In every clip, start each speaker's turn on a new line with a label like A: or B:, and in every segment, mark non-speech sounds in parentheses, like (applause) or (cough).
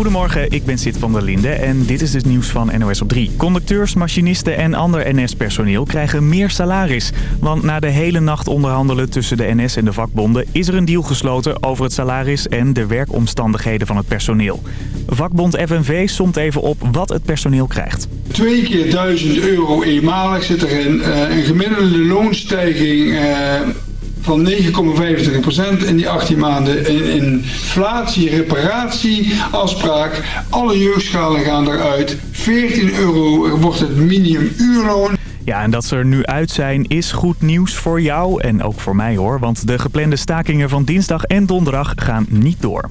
A: Goedemorgen, ik ben Sid van der Linde en dit is het nieuws van NOS op 3. Conducteurs, machinisten en ander NS-personeel krijgen meer salaris. Want na de hele nacht onderhandelen tussen de NS en de vakbonden... is er een deal gesloten over het salaris en de werkomstandigheden van het personeel. Vakbond FNV somt even op wat het personeel krijgt.
B: Twee keer 1000 euro eenmalig zit erin. Uh, een gemiddelde loonstijging... Uh van 9,25% in die 18 maanden. In inflatie, reparatie, afspraak. Alle jeugdschalen gaan eruit. 14 euro wordt het minimumuurloon.
A: Ja, en dat ze er nu uit zijn is goed nieuws voor jou en ook voor mij hoor. Want de geplande stakingen van dinsdag en donderdag gaan niet door.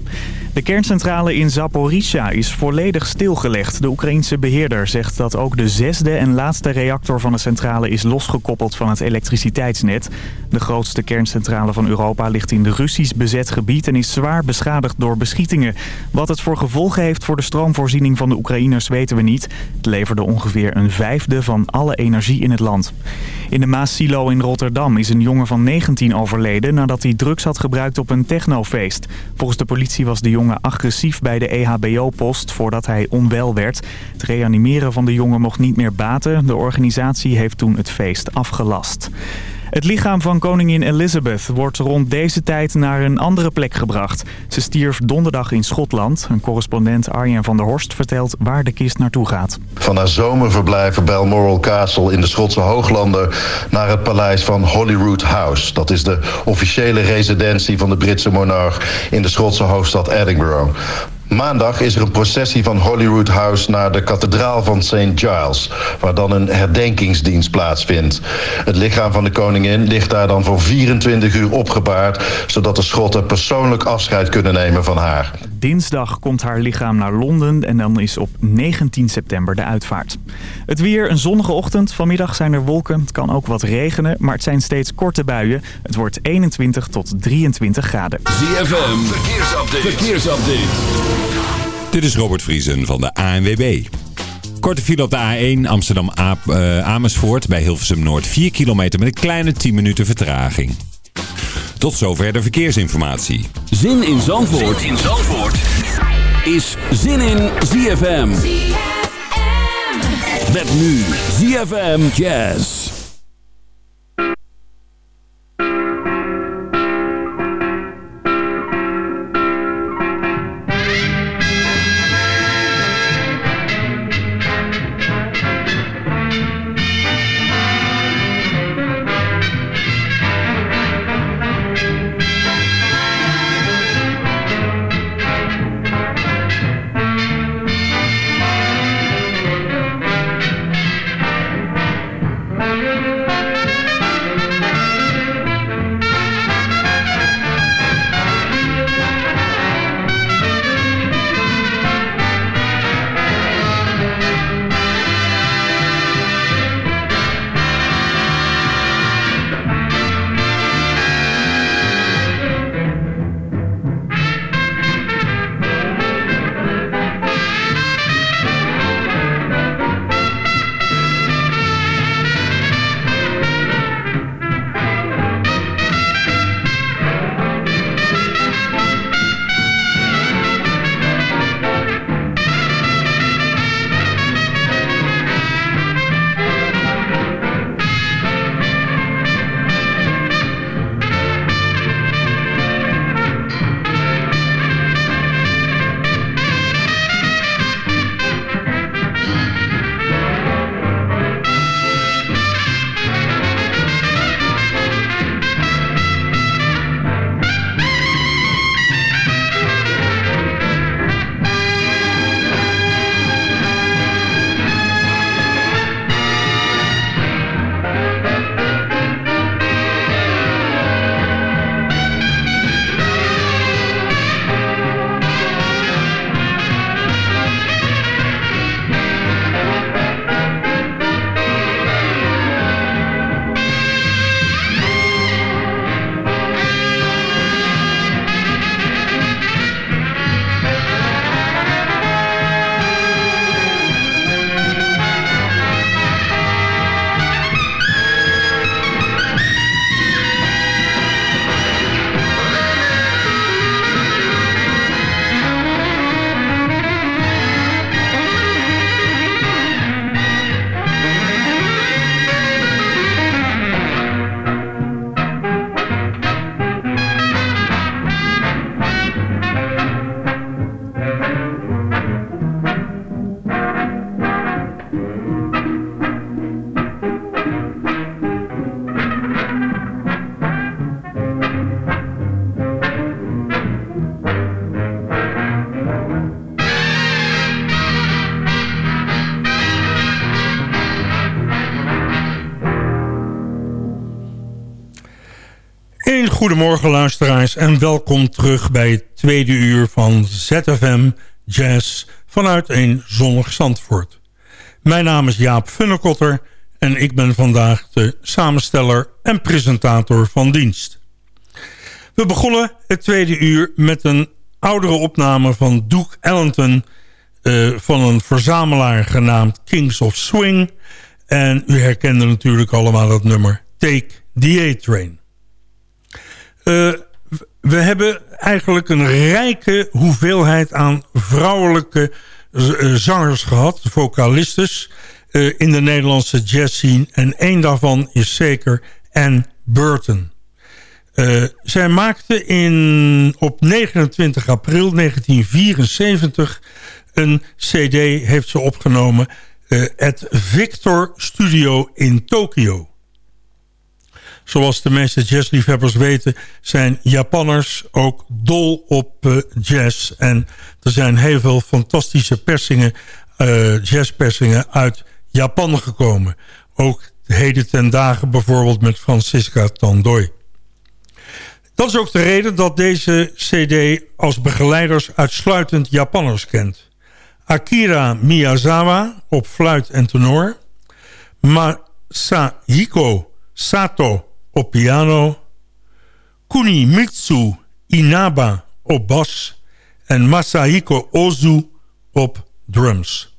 A: De kerncentrale in Zaporizhia is volledig stilgelegd. De Oekraïense beheerder zegt dat ook de zesde en laatste reactor van de centrale is losgekoppeld van het elektriciteitsnet. De grootste kerncentrale van Europa ligt in de Russisch bezet gebied en is zwaar beschadigd door beschietingen. Wat het voor gevolgen heeft voor de stroomvoorziening van de Oekraïners weten we niet. Het leverde ongeveer een vijfde van alle energie in het land. In de Maasilo in Rotterdam is een jongen van 19 overleden nadat hij drugs had gebruikt op een technofeest. Volgens de politie was de jongen agressief bij de EHBO-post voordat hij onwel werd. Het reanimeren van de jongen mocht niet meer baten. De organisatie heeft toen het feest afgelast. Het lichaam van koningin Elizabeth wordt rond deze tijd naar een andere plek gebracht. Ze stierf donderdag in Schotland. Een correspondent Arjen van der Horst vertelt waar de kist naartoe gaat.
C: Van haar zomerverblijf Balmoral Castle in de Schotse Hooglanden... naar het paleis van Holyrood House. Dat is de officiële residentie van de Britse monarch in de Schotse hoofdstad Edinburgh. Maandag is er een processie van Holyrood House naar de kathedraal van St. Giles, waar dan een herdenkingsdienst plaatsvindt. Het lichaam van de koningin ligt daar dan voor 24 uur opgebaard, zodat de Schotten persoonlijk afscheid kunnen nemen van haar.
A: Dinsdag komt haar lichaam naar Londen en dan is op 19 september de uitvaart. Het weer, een zonnige ochtend. Vanmiddag zijn er wolken. Het kan ook wat regenen, maar het zijn steeds korte buien. Het wordt 21 tot 23 graden.
D: ZFM, verkeersupdate. verkeersupdate.
E: Dit is Robert Vriesen van de ANWB. Korte file op de A1 Amsterdam-Amersfoort bij Hilversum Noord. 4 kilometer met een kleine 10 minuten vertraging. Tot zover de verkeersinformatie.
D: Zin in Zandvoort, zin in Zandvoort. is Zin in ZFM. ZFM. Met nu ZFM Jazz.
F: Goedemorgen luisteraars en welkom terug bij het tweede uur van ZFM Jazz vanuit een zonnig Zandvoort. Mijn naam is Jaap Funnekotter en ik ben vandaag de samensteller en presentator van dienst. We begonnen het tweede uur met een oudere opname van Duke Ellington... Uh, van een verzamelaar genaamd Kings of Swing. En u herkende natuurlijk allemaal het nummer Take the A-Train. Uh, we hebben eigenlijk een rijke hoeveelheid aan vrouwelijke uh, zangers gehad, vocalistes, in de Nederlandse jazzscene. En één daarvan is zeker Anne Burton. Zij maakte in, op 29 april 1974 een cd, heeft ze opgenomen... Uh, het Victor Studio in Tokio. Zoals de meeste jazzliefhebbers weten... zijn Japanners ook dol op uh, jazz. En er zijn heel veel fantastische persingen, jazzpersingen uit Japan gekomen. Ook heden ten dagen bijvoorbeeld met Francisca Tandooi. Dat is ook de reden dat deze cd als begeleiders uitsluitend Japanners kent. Akira Miyazawa op fluit en tenor. Masahiko Sato op piano. Kunimitsu Inaba op bas. En Masahiko Ozu op drums.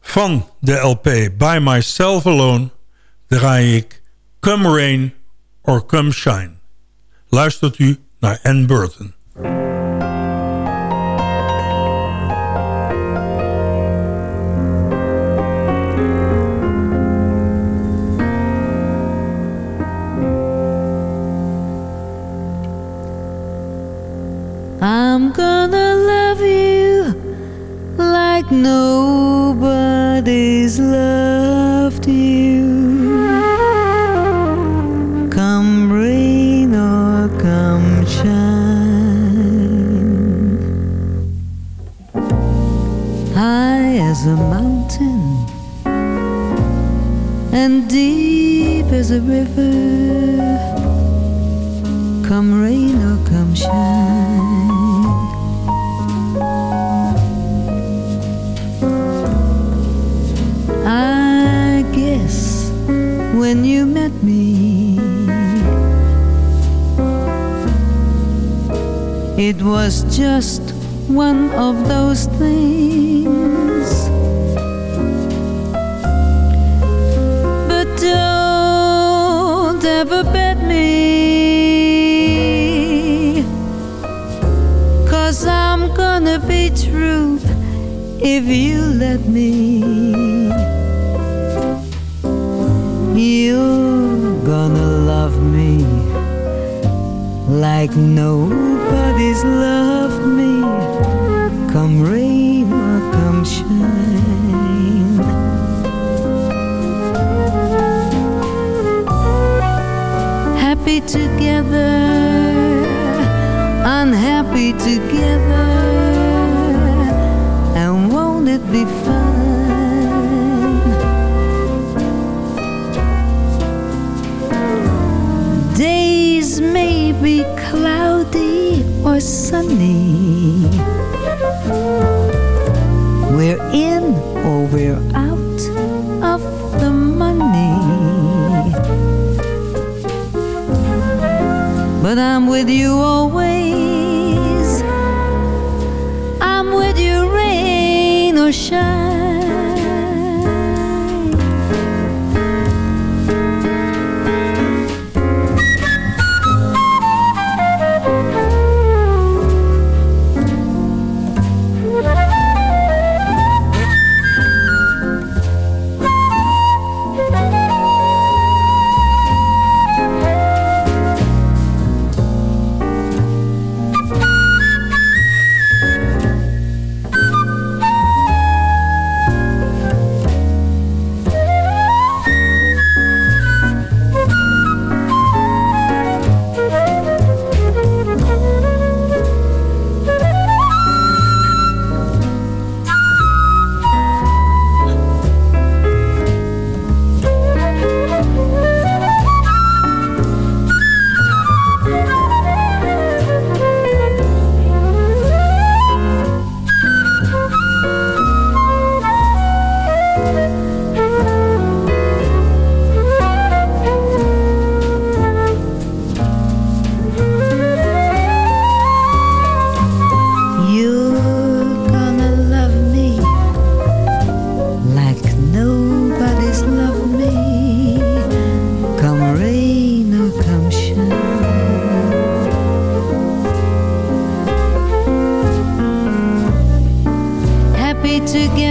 F: Van de LP By Myself Alone draai ik Come Rain or Come Shine luistert u naar Anne Burton.
G: Days may be cloudy or sunny. We're in or we're out of the money but I'm with you always. I'm with you, rain or shine.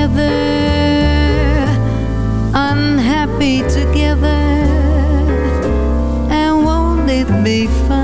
G: together, unhappy together, and won't it be fun?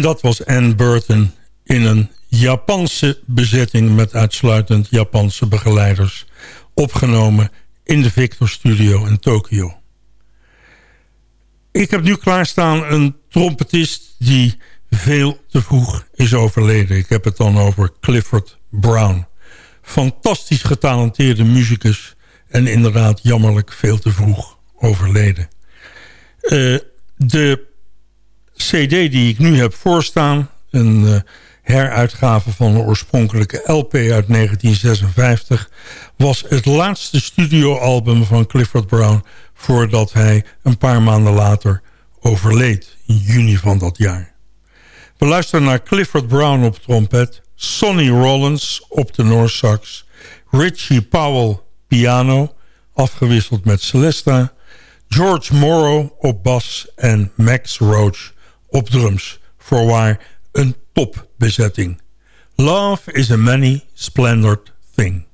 F: En dat was Anne Burton in een Japanse bezetting... met uitsluitend Japanse begeleiders. Opgenomen in de Victor Studio in Tokio. Ik heb nu klaarstaan een trompetist die veel te vroeg is overleden. Ik heb het dan over Clifford Brown. Fantastisch getalenteerde muzikus en inderdaad jammerlijk veel te vroeg overleden. Uh, de cd die ik nu heb voorstaan... een uh, heruitgave van de oorspronkelijke LP uit 1956... was het laatste studioalbum van Clifford Brown... voordat hij een paar maanden later overleed in juni van dat jaar. We luisteren naar Clifford Brown op trompet... Sonny Rollins op de Noorsax... Richie Powell piano, afgewisseld met Celesta... George Morrow op bas en Max Roach op drums. Voorwaar een topbezetting. Love is a many splendored thing.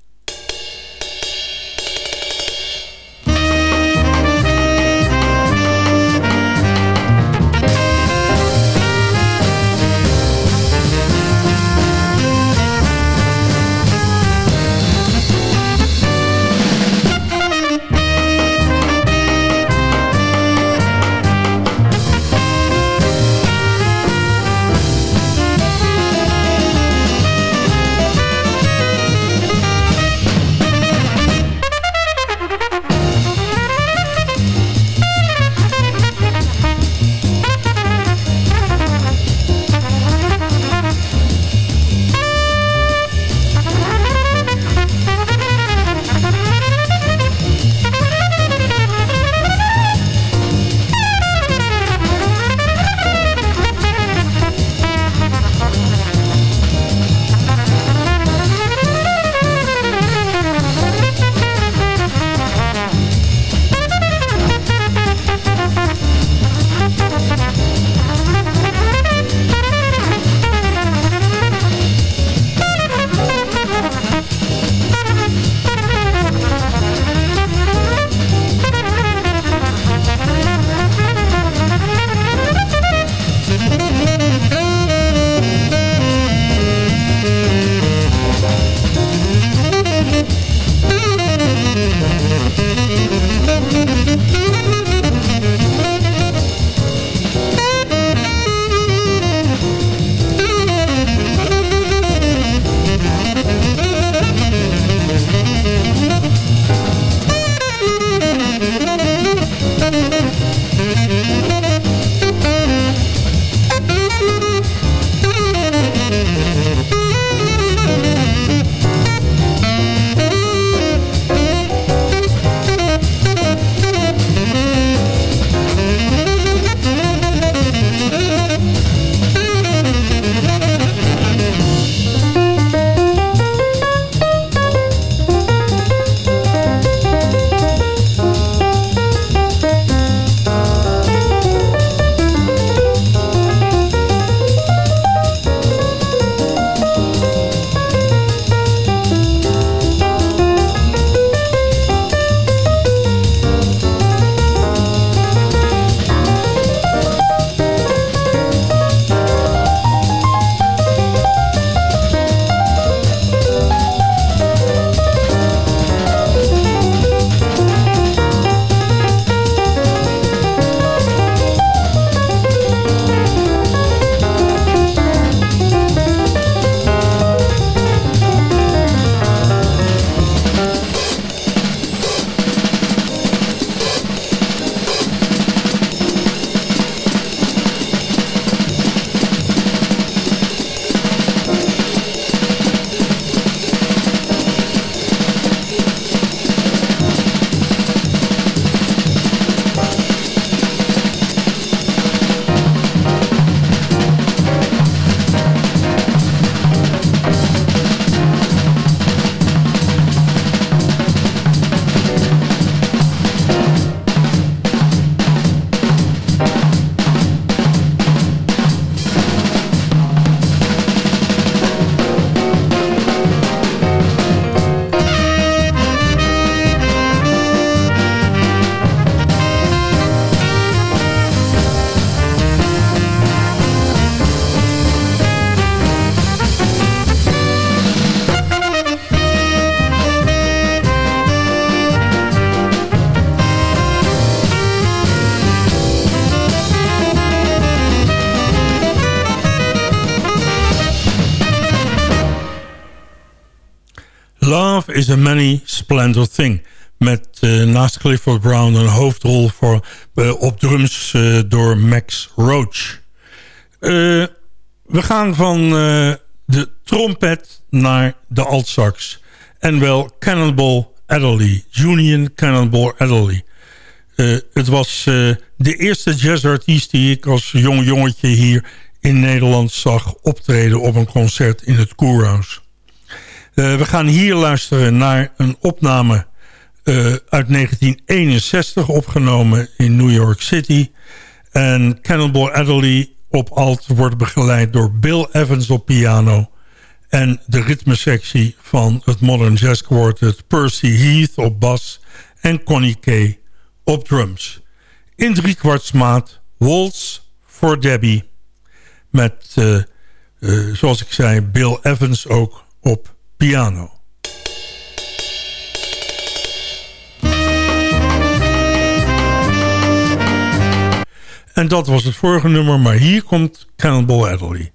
F: Is a Many Splendid Thing. Met uh, naast Clifford Brown een hoofdrol voor, uh, op drums uh, door Max Roach. we gaan van de trompet naar de altsax. En wel Cannonball Adderley. Union Cannonball Adderley. het was de eerste jazzartiest die ik als jong jongetje hier in Nederland zag optreden op een concert in het Koerhuis. Uh, we gaan hier luisteren naar een opname uh, uit 1961 opgenomen in New York City. En Cannonball Adderley op alt wordt begeleid door Bill Evans op piano. En de ritmesectie van het Modern Jazz Quartet Percy Heath op bas en Connie Kay op drums. In driekwartsmaat Waltz for Debbie. Met, uh, zoals ik zei, Bill Evans ook op piano. En dat was het vorige nummer, maar hier komt Cannonball Adderley.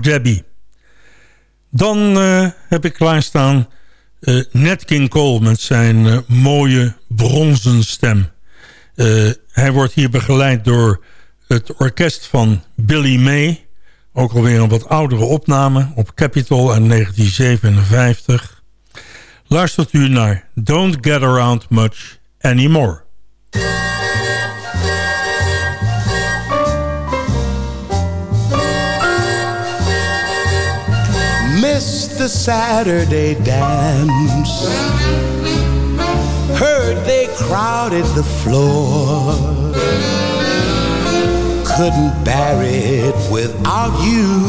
F: Debbie. Dan uh, heb ik klaarstaan uh, Nat King Cole met zijn uh, mooie bronzen stem. hij wordt hier begeleid door het orkest van Billy May. Ook alweer een wat oudere opname op Capitol in 1957. Luistert u naar Don't Get Around Much Anymore.
H: The Saturday dance. Heard they crowded the floor. Couldn't bear it without you.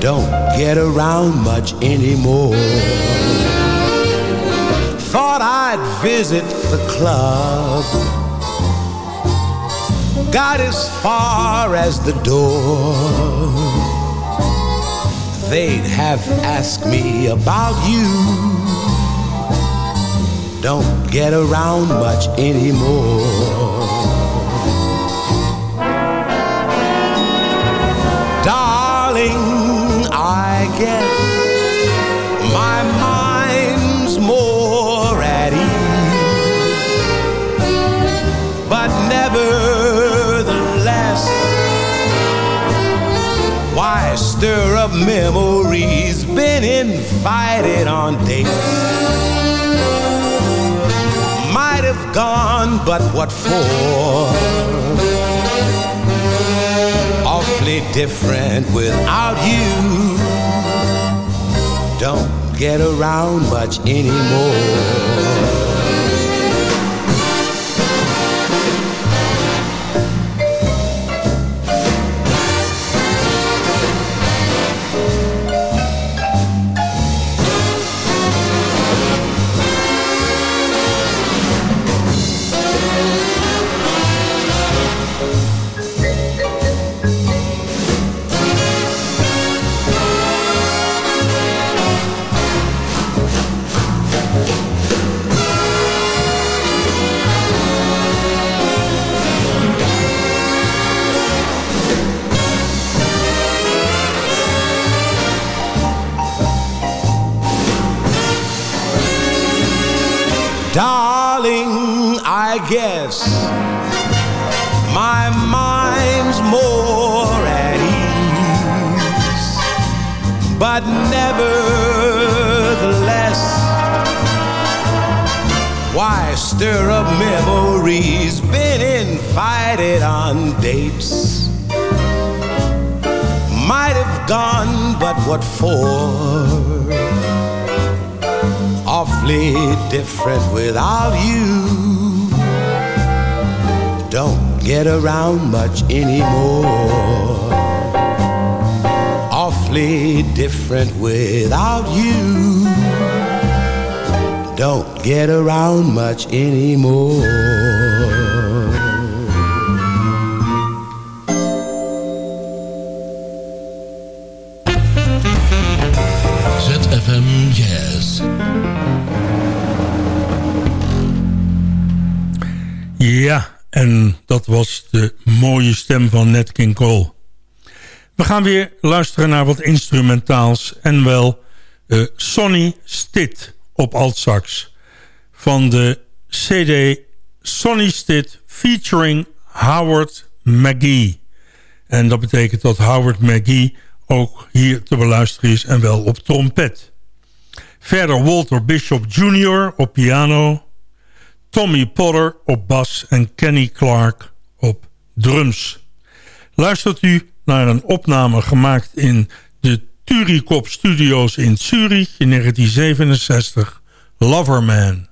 H: Don't get around much anymore. Thought I'd visit the club. Got as far as the door they'd have asked me about you. Don't get around much anymore. Stir up memories? Been invited on dates. Might have gone, but what for? Awfully different without you. Don't get around much anymore. Guess my mind's more at ease, but nevertheless, why stir up memories? Been invited on dates, might have gone, but what for? awfully different without you. Don't get around much anymore. Awfully different without you. Don't get around much anymore.
F: En dat was de mooie stem van Nat King Cole. We gaan weer luisteren naar wat instrumentaals en wel uh, Sonny Stitt op altsax van de CD Sonny Stitt featuring Howard McGee. En dat betekent dat Howard McGee ook hier te beluisteren is en wel op trompet. Verder Walter Bishop Jr. op piano, Tommy Potter op bas en Kenny Clark op drums. Luistert u naar een opname gemaakt in de Turikop Studios in Zurich in 1967, Loverman.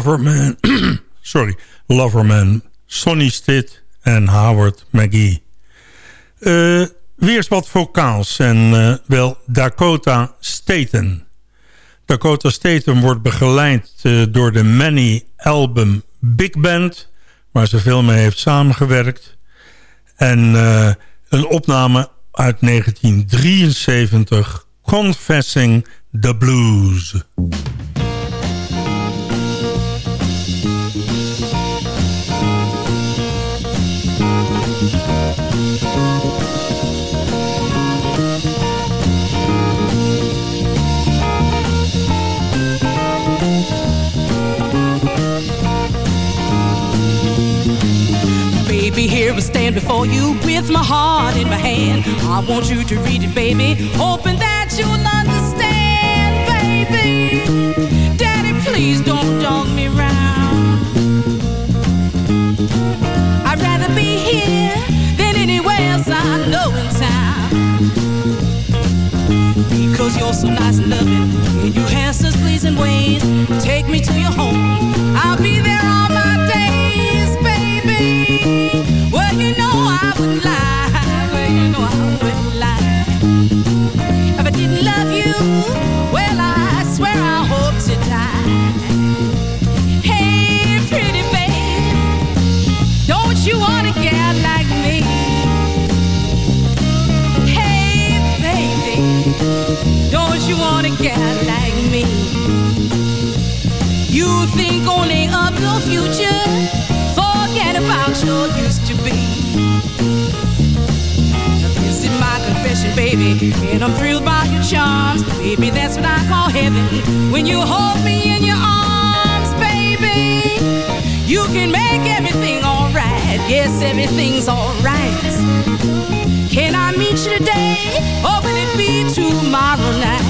F: Loverman, (coughs) sorry, Loverman, Sonny Stitt en Howard McGee. Uh, weer eens wat vocaals en uh, wel Dakota Staten. Dakota Staten wordt begeleid uh, door de Many Album Big Band... waar ze veel mee heeft samengewerkt. En een opname uit 1973, Confessing the Blues.
I: Here I stand before you with my heart in my hand. I want you to read it, baby, hoping that you'll understand, baby. Daddy, please don't dog me round. I'd rather be here than anywhere else I know in town. Because you're so nice and loving, and you have such pleasing ways. Take me to your home, I'll be there and I'm thrilled by your charms. Baby, that's what I call heaven. When you hold me in your arms, baby, you can make everything alright. Yes, everything's alright. Can I meet you today, or will it be tomorrow night?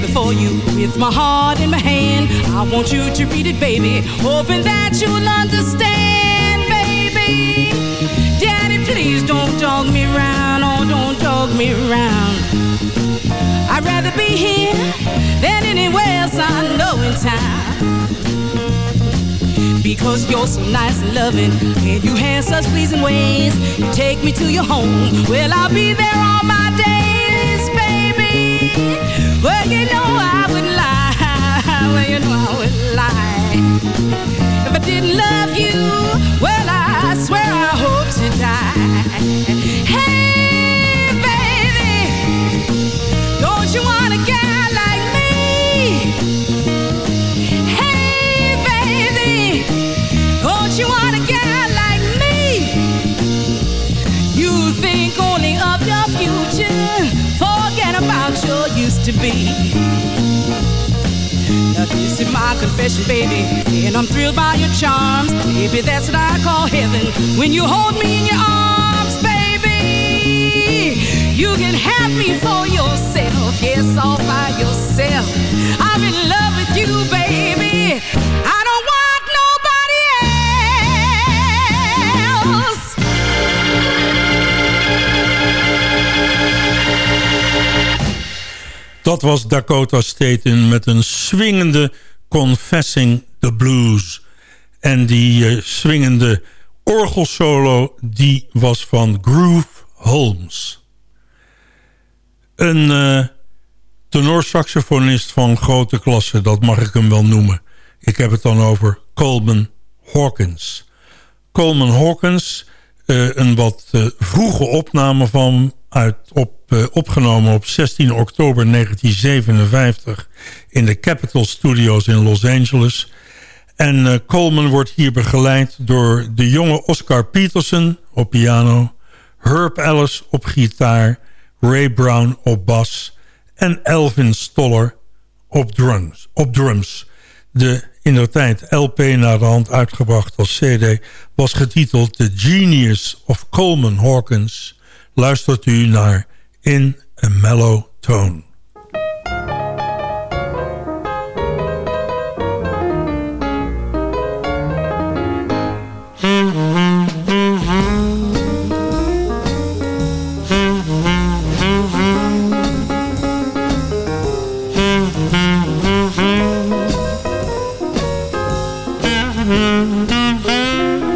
I: Before you with my heart in my hand. I want you to read it, baby, hoping that you'll understand, baby. Daddy, please don't dog me round, oh, don't dog me round. I'd rather be here than anywhere else I know in town. Because you're so nice and loving, and you have such pleasing ways. You take me to your home, well, I'll be there all my days. Well, you know I would lie. Well, you know I would lie. If I didn't love you, well, I swear I hope to die. To be. Now this is my confession, baby, and I'm thrilled by your charms. Baby, that's what I call heaven. When you hold me in your arms, baby, you can have me for yourself. Yes, all by yourself. I'm in love with you, baby. I
F: Dat was Dakota Staten met een swingende Confessing the Blues. En die uh, swingende orgelsolo die was van Groove Holmes. Een uh, tenorsaxofonist van grote klasse, dat mag ik hem wel noemen. Ik heb het dan over Coleman Hawkins. Coleman Hawkins, een wat vroege opname van uit, op, uh, opgenomen op 16 oktober 1957 in de Capitol Studios in Los Angeles. En Coleman wordt hier begeleid door de jonge Oscar Peterson op piano... Herb Ellis op gitaar, Ray Brown op bas... en Elvin Stoller op drums. Op drums. De in de tijd LP naar de hand uitgebracht als CD... was getiteld The Genius of Coleman Hawkins luistert u naar In a Mellow Tone. MUZIEK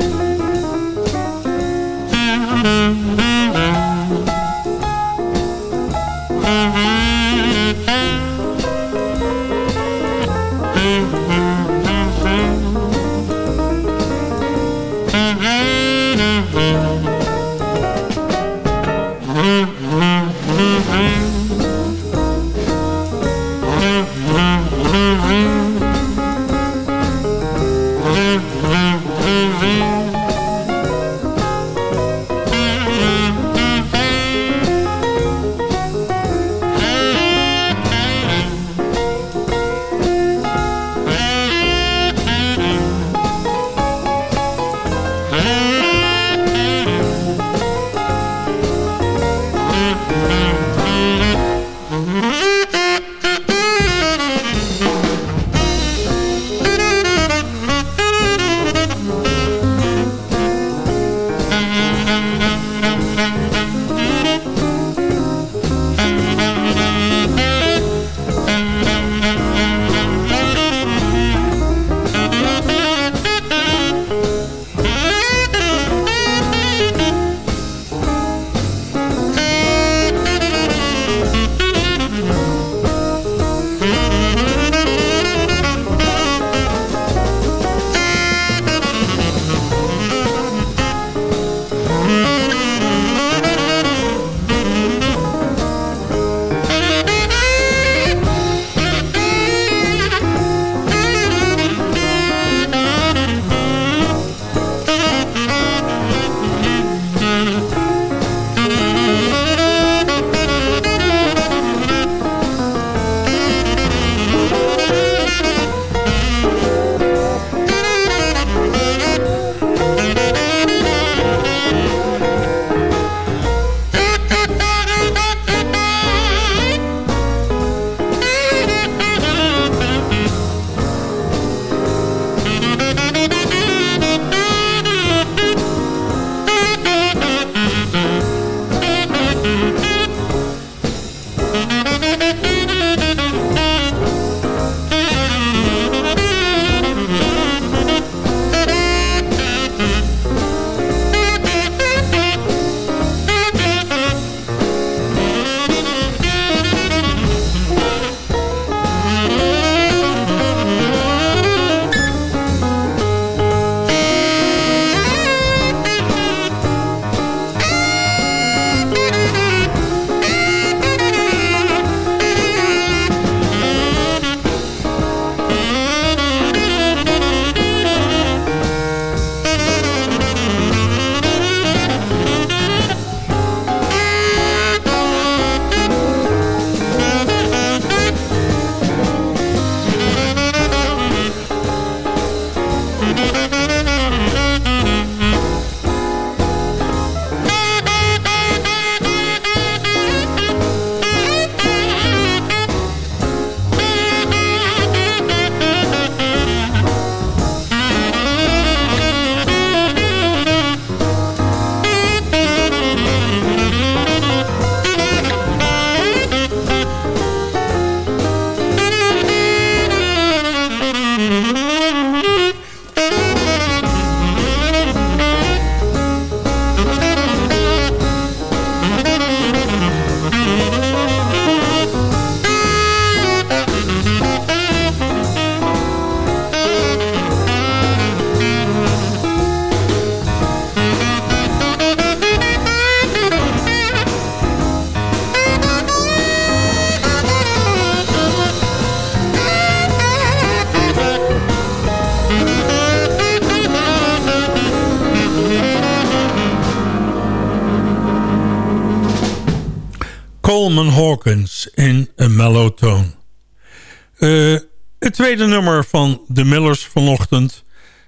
F: tweede nummer van de Millers vanochtend...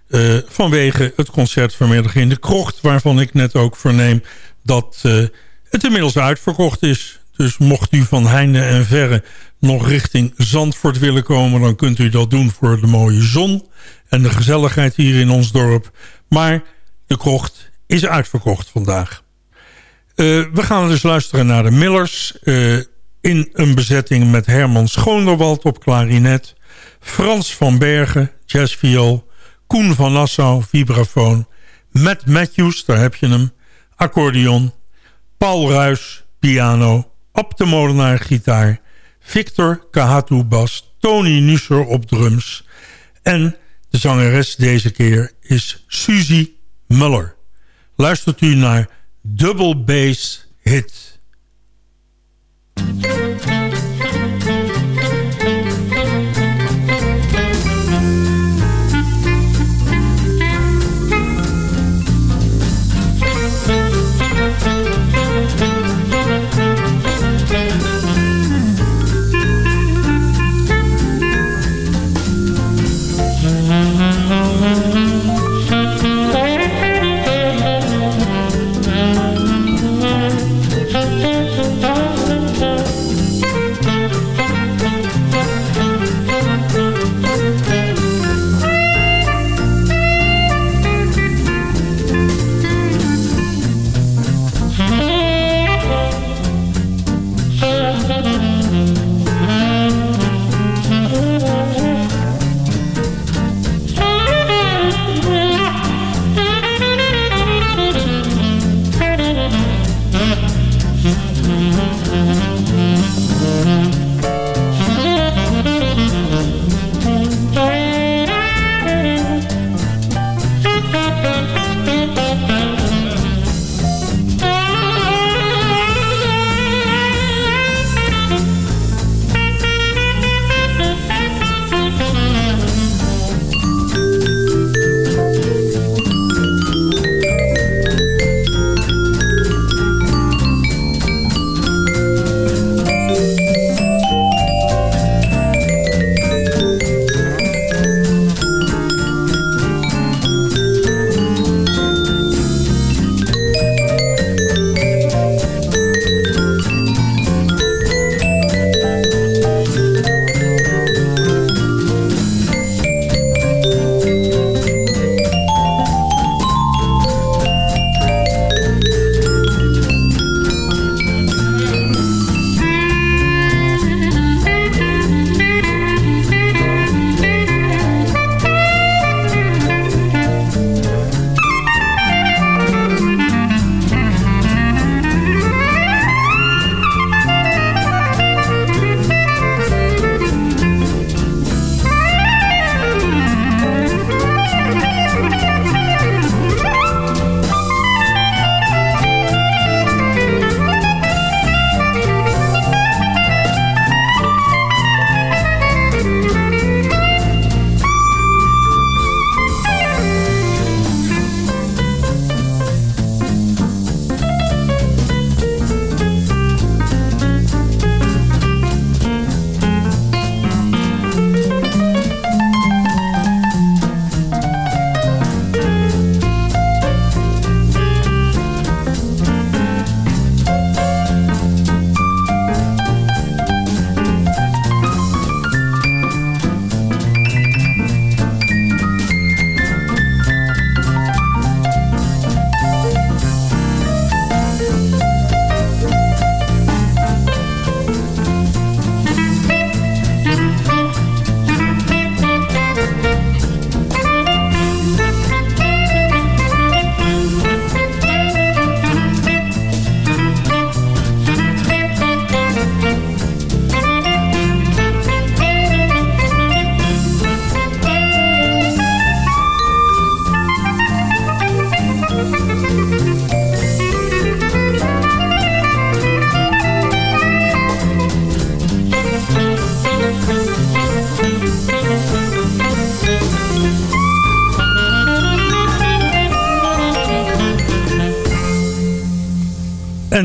F: Uh, vanwege het concert vanmiddag in de krocht... waarvan ik net ook verneem dat uh, het inmiddels uitverkocht is. Dus mocht u van heinde en verre nog richting Zandvoort willen komen... dan kunt u dat doen voor de mooie zon en de gezelligheid hier in ons dorp. Maar de krocht is uitverkocht vandaag. Uh, we gaan dus luisteren naar de Millers... In een bezetting met Herman Schoonderwald op klarinet... Frans van Bergen, jazzviool... Koen van Nassau, vibrafoon... Matt Matthews, daar heb je hem, accordeon... Paul Ruys, piano... Ab de Molenaar, gitaar... Victor Kahatu, bas... Tony Nusser op drums... en de zangeres deze keer is Suzy Muller. Luistert u naar Double Bass Hit...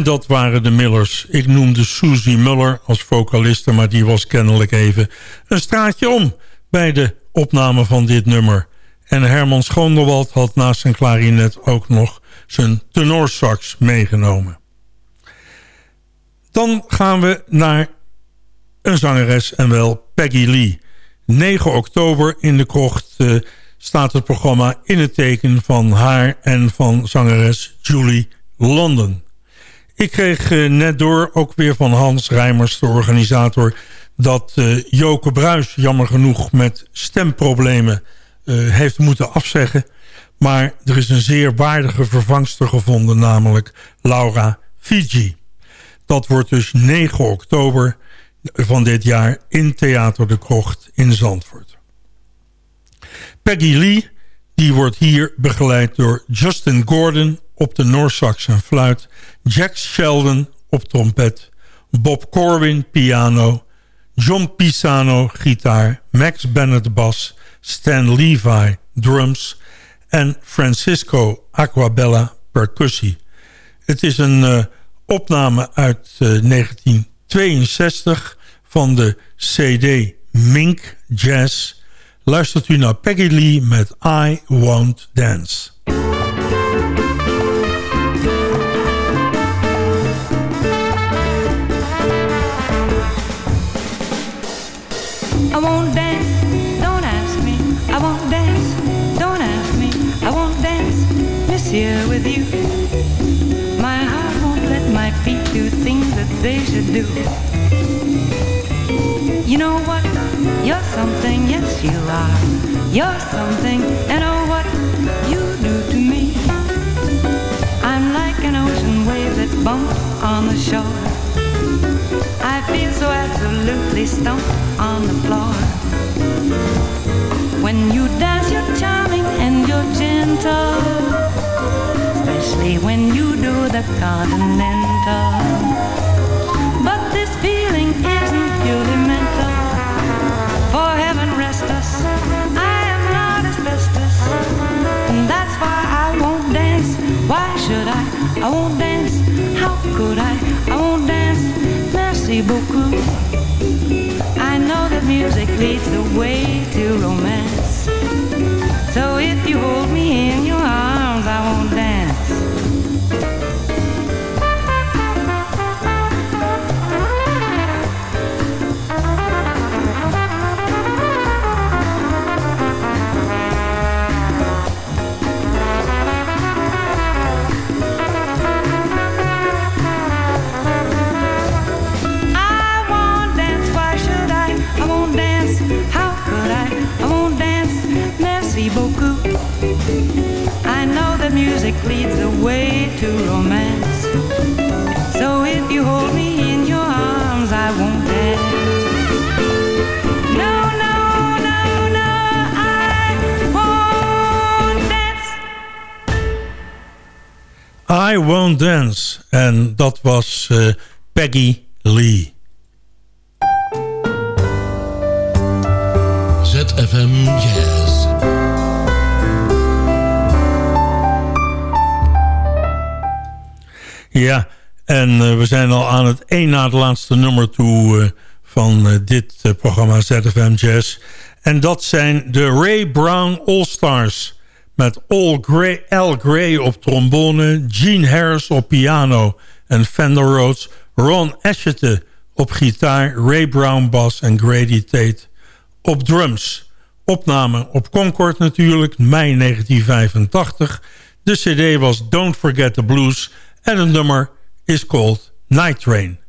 F: dat waren de Millers. Ik noemde Susie Muller als vocaliste, maar die was kennelijk even een straatje om bij de opname van dit nummer. En Herman Schoonderwald had naast zijn klarinet ook nog zijn tenorsax meegenomen. Dan gaan we naar een zangeres en wel Peggy Lee. 9 oktober in de krocht uh, staat het programma in het teken van haar en van zangeres Julie London. Ik kreeg uh, net door, ook weer van Hans Rijmers, de organisator... dat uh, Joke Bruis jammer genoeg met stemproblemen heeft moeten afzeggen. Maar er is een zeer waardige vervangster gevonden, namelijk Laura Fiji. Dat wordt dus 9 oktober van dit jaar in Theater de Krocht in Zandvoort. Peggy Lee die wordt hier begeleid door Justin Gordon op de Noorsax fluit... Jack Sheldon op trompet, Bob Corwin piano... John Pisano gitaar, Max Bennett bas... Stan Levi drums en Francisco Aquabella percussie. Het is een uh, opname uit uh, eh, 1962 van de CD Mink Jazz. Luistert u naar Peggy Lee met I Won't Dance.
J: They should do. You know what? You're something, yes you are. You're something, and oh what you do to me. I'm like an ocean wave that's bumped on the shore. I feel so absolutely stumped on the floor. When you dance, you're charming and you're gentle. Especially when you do the continental. I? Won't dance. How could I? I won't dance. Merci beaucoup. I know that music leads the way to romance. So if you hold me in music leads the way to romance. So if you hold me in your arms, I won't dance. No, no, no, no, I won't dance.
F: I won't dance. En dat was uh, Peggy Lee. Ja, en uh, we zijn al aan het één na het laatste nummer toe uh, van uh, dit programma ZFM Jazz. En dat zijn de Ray Brown All-Stars. Met Al Gray, Al Gray op trombone, Gene Harris op piano en Fender Rhodes, Ron Asheton op gitaar, Ray Brown bas en Grady Tate op drums. Opname op Concord natuurlijk, mei 1985. De cd was Don't Forget the Blues... En het nummer is called Night Train.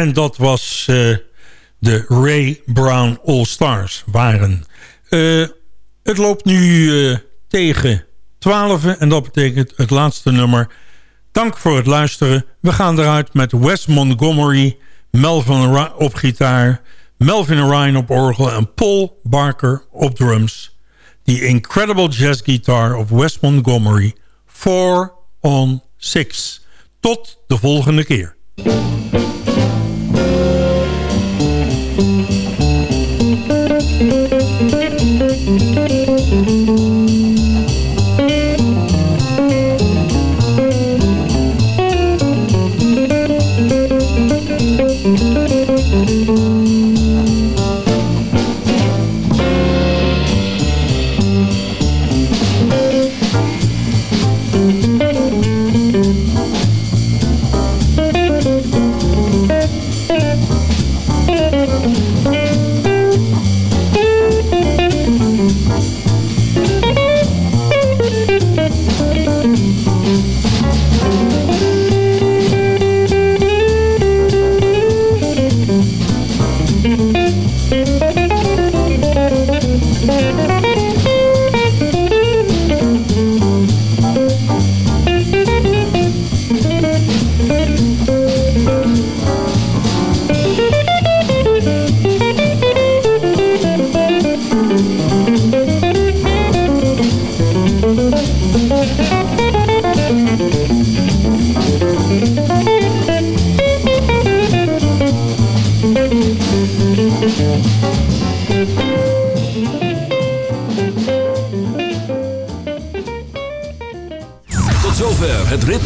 F: En dat was uh, de Ray Brown All Stars waren. Uh, het loopt nu uh, tegen 12 en dat betekent het laatste nummer. Dank voor het luisteren. We gaan eruit met Wes Montgomery, Melvin op gitaar... Melvin Ryan op orgel en Paul Barker op drums. The Incredible Jazz Guitar of Wes Montgomery, 4 on 6. Tot de volgende keer.